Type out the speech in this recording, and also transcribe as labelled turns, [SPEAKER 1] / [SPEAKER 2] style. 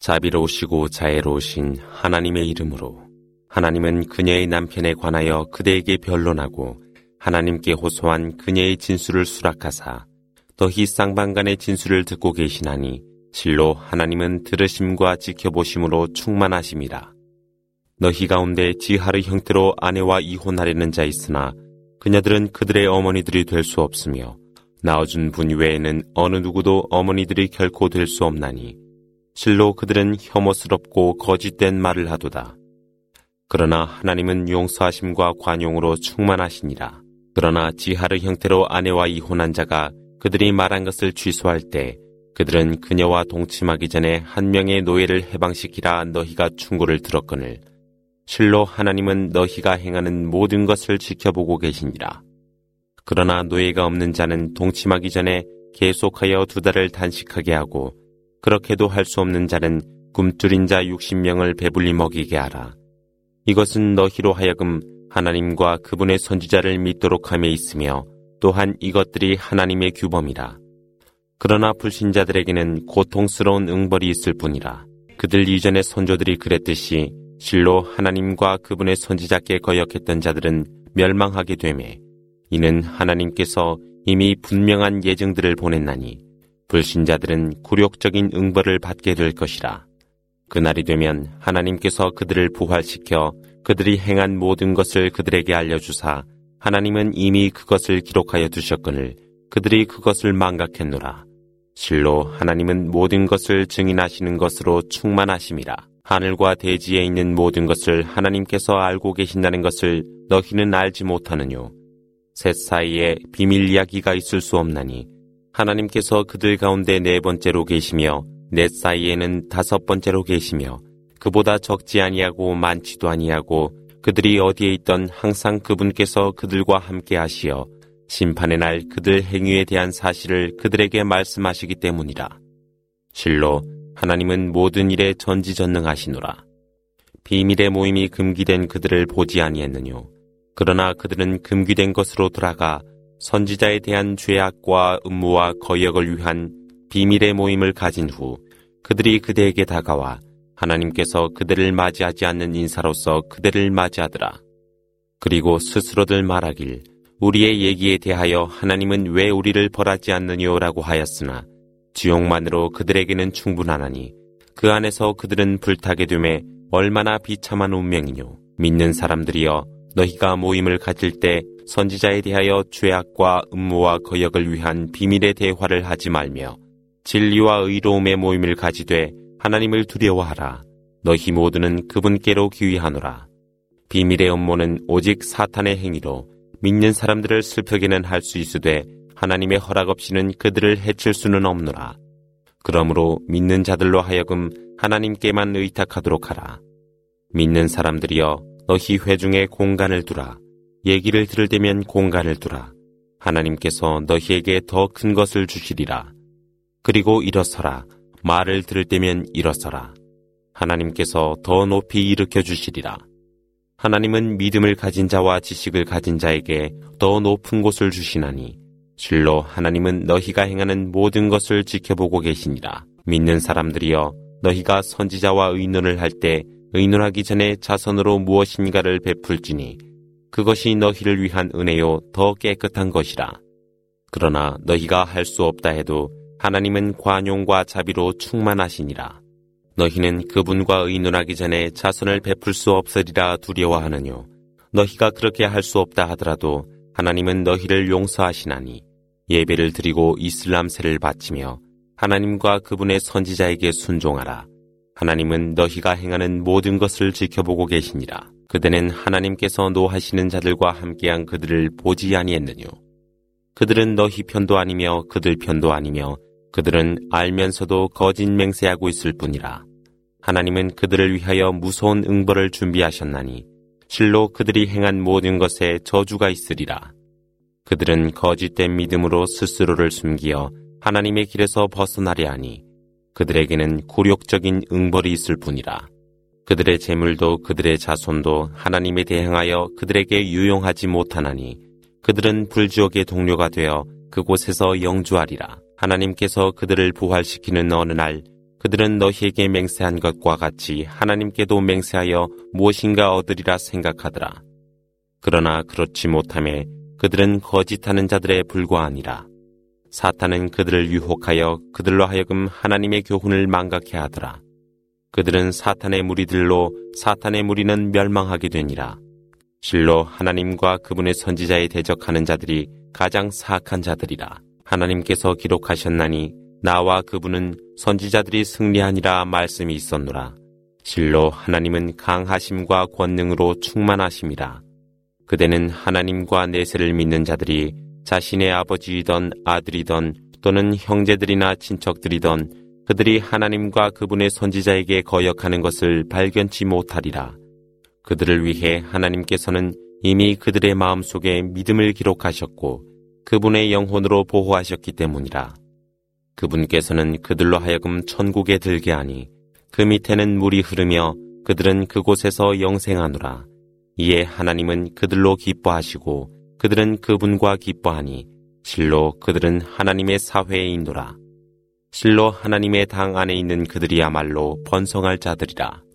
[SPEAKER 1] 자비로우시고 자애로우신 하나님의 이름으로 하나님은 그녀의 남편에 관하여 그대에게 변론하고 하나님께 호소한 그녀의 진술을 수락하사 더히 쌍방간의 진술을 듣고 계시나니 실로 하나님은 들으심과 지켜보심으로 충만하심이라. 너희 가운데 지하르 형태로 아내와 이혼하려는 자 있으나 그녀들은 그들의 어머니들이 될 수 없으며 낳아준 분 외에는 어느 누구도 어머니들이 결코 될 수 없나니 실로 그들은 혐오스럽고 거짓된 말을 하도다. 그러나 하나님은 용서하심과 관용으로 충만하시니라. 그러나 지하르 형태로 아내와 이혼한 자가 그들이 말한 것을 취소할 때 그들은 그녀와 동침하기 전에 한 명의 노예를 해방시키라 너희가 충고를 들었거늘 실로 하나님은 너희가 행하는 모든 것을 지켜보고 계시니라. 그러나 노예가 없는 자는 동침하기 전에 계속하여 두 달을 단식하게 하고 그렇게도 할 수 없는 자는 꿈뚫인 자 60명을 배불리 먹이게 하라. 이것은 너희로 하여금 하나님과 그분의 선지자를 믿도록 함에 있으며 또한 이것들이 하나님의 규범이라. 그러나 불신자들에게는 고통스러운 응벌이 있을 뿐이라. 그들 이전의 선조들이 그랬듯이 실로 하나님과 그분의 선지자께 거역했던 자들은 멸망하게 되매 이는 하나님께서 이미 분명한 예증들을 보냈나니 불신자들은 굴욕적인 응벌을 받게 될 것이라. 그날이 되면 하나님께서 그들을 부활시켜 그들이 행한 모든 것을 그들에게 알려주사 하나님은 이미 그것을 기록하여 두셨거늘 그들이 그것을 망각했노라. 실로 하나님은 모든 것을 증인하시는 것으로 충만하심이라. 하늘과 대지에 있는 모든 것을 하나님께서 알고 계신다는 것을 너희는 알지 못하느뇨. 셋 사이에 비밀 이야기가 있을 수 없나니 하나님께서 그들 가운데 네 번째로 계시며 넷 사이에는 다섯 번째로 계시며 그보다 적지 아니하고 많지도 아니하고 그들이 어디에 있던 항상 그분께서 그들과 함께 하시어 심판의 날 그들 행위에 대한 사실을 그들에게 말씀하시기 때문이라. 실로 하나님은 모든 일에 전지전능하시노라. 비밀의 모임이 금기된 그들을 보지 아니했느뇨. 그러나 그들은 금기된 것으로 돌아가 선지자에 대한 죄악과 음모와 거역을 위한 비밀의 모임을 가진 후 그들이 그대에게 다가와 하나님께서 그들을 맞이하지 않는 인사로서 그들을 맞이하더라. 그리고 스스로들 말하길 우리의 얘기에 대하여 하나님은 왜 우리를 벌하지 않느냐라고 하였으나 지옥만으로 그들에게는 충분하나니 그 안에서 그들은 불타게 됨에 얼마나 비참한 운명이뇨. 믿는 사람들이여 너희가 모임을 가질 때 선지자에 대하여 죄악과 음모와 거역을 위한 비밀의 대화를 하지 말며 진리와 의로움의 모임을 가지되 하나님을 두려워하라. 너희 모두는 그분께로 귀의하노라. 비밀의 음모는 오직 사탄의 행위로 믿는 사람들을 슬프게는 할 수 있으되 하나님의 허락 없이는 그들을 해칠 수는 없노라. 그러므로 믿는 자들로 하여금 하나님께만 의탁하도록 하라. 믿는 사람들이여 너희 회중에 공간을 두라. 얘기를 들을 때면 공간을 두라. 하나님께서 너희에게 더 큰 것을 주시리라. 그리고 일어서라. 말을 들을 때면 일어서라. 하나님께서 더 높이 일으켜 주시리라. 하나님은 믿음을 가진 자와 지식을 가진 자에게 더 높은 곳을 주시나니 실로 하나님은 너희가 행하는 모든 것을 지켜보고 계시니라. 믿는 사람들이여 너희가 선지자와 의논을 할 때 의논하기 전에 자선으로 무엇인가를 베풀지니 그것이 너희를 위한 은혜요 더 깨끗한 것이라. 그러나 너희가 할 수 없다 해도 하나님은 관용과 자비로 충만하시니라. 너희는 그분과 의논하기 전에 자선을 베풀 수 없으리라 두려워하느뇨. 너희가 그렇게 할 수 없다 하더라도 하나님은 너희를 용서하시나니 예배를 드리고 이슬람세를 바치며 하나님과 그분의 선지자에게 순종하라. 하나님은 너희가 행하는 모든 것을 지켜보고 계시니라. 그대는 하나님께서 노하시는 자들과 함께한 그들을 보지 아니했느뇨. 그들은 너희 편도 아니며 그들 편도 아니며 그들은 알면서도 거짓 맹세하고 있을 뿐이라. 하나님은 그들을 위하여 무서운 응벌을 준비하셨나니 실로 그들이 행한 모든 것에 저주가 있으리라. 그들은 거짓된 믿음으로 스스로를 숨기어 하나님의 길에서 벗어나려 하니 그들에게는 굴욕적인 응벌이 있을 뿐이라. 그들의 재물도 그들의 자손도 하나님에 대항하여 그들에게 유용하지 못하나니 그들은 불지옥의 동료가 되어 그곳에서 영주하리라. 하나님께서 그들을 부활시키는 어느 날 그들은 너희에게 맹세한 것과 같이 하나님께도 맹세하여 무엇인가 얻으리라 생각하더라. 그러나 그렇지 못함에 그들은 거짓하는 자들에 불과하니라. 사탄은 그들을 유혹하여 그들로 하여금 하나님의 교훈을 망각해 하더라. 그들은 사탄의 무리들로 사탄의 무리는 멸망하게 되니라. 실로 하나님과 그분의 선지자에 대적하는 자들이 가장 사악한 자들이라. 하나님께서 기록하셨나니 나와 그분은 선지자들이 승리하니라 말씀이 있었노라. 실로 하나님은 강하심과 권능으로 충만하심이라. 그대는 하나님과 내세를 믿는 자들이 자신의 아버지이던 아들이던 또는 형제들이나 친척들이던 그들이 하나님과 그분의 선지자에게 거역하는 것을 발견치 못하리라. 그들을 위해 하나님께서는 이미 그들의 마음속에 믿음을 기록하셨고 그분의 영혼으로 보호하셨기 때문이라. 그분께서는 그들로 하여금 천국에 들게 하니 그 밑에는 물이 흐르며 그들은 그곳에서 영생하노라. 이에 하나님은 그들로 기뻐하시고 그들은 그분과 기뻐하니 실로 그들은 하나님의 사회에 있노라. 실로 하나님의 당 안에 있는 그들이야말로 번성할 자들이라.